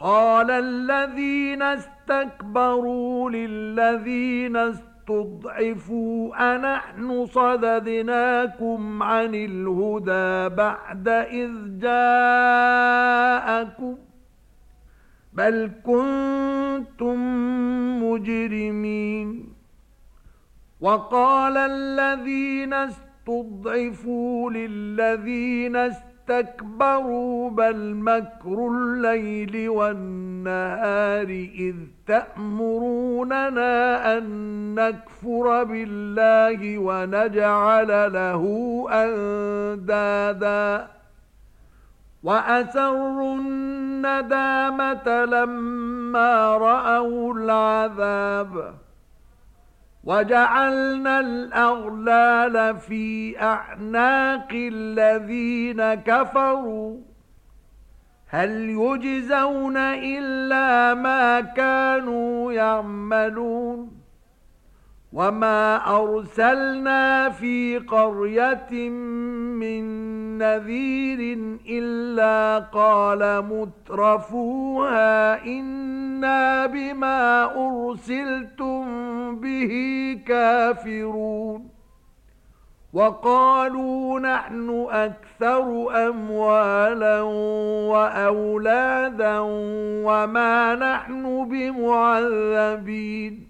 قال الذين استكبروا للذين استضعفوا أنحن صددناكم عن الهدى بعد إذ جاءكم بل كنتم مجرمين وقال الذين استضعفوا للذين استضعفوا استكبروا بل مكر الليل والنهار إذ تأمروننا أن نكفر بالله ونجعل له أندادا وأسروا الندامة لما رأوا العذاب وَجَعَلْنَا الْأَغْلَالَ فِي أَعْنَاقِ الَّذِينَ كَفَرُوا. هَلْ يُجْزَوْنَ إِلَّا مَا كَانُوا يَعْمَلُونَ؟ وَمَا أَرْسَلْنَا فِي قَرْيَةٍ مِّن نَّذِيرٍ إِلَّا قَالَ مُتْرَفُوهَا إِنَّ إِنَّا بما أرسلتم به كافرون وقالوا نحن أكثر أموالا وأولادا وما نحن بمعذبين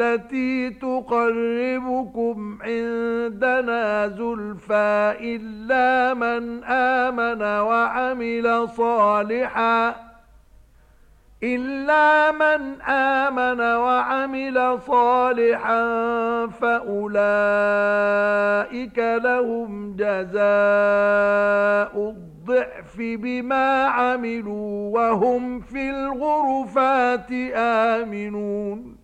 التي تقربكم عندنا زلفا إلا من آمن وعمل صالحا إلا من آمن وعمل صالحا فأولئك لهم جزاء الضعف بما عملوا وهم في الغرفات آمنون.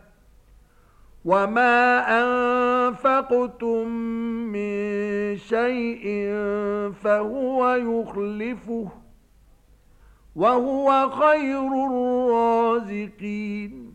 وما أنفقتم من شيء فهو يخلفه وهو خير الرازقين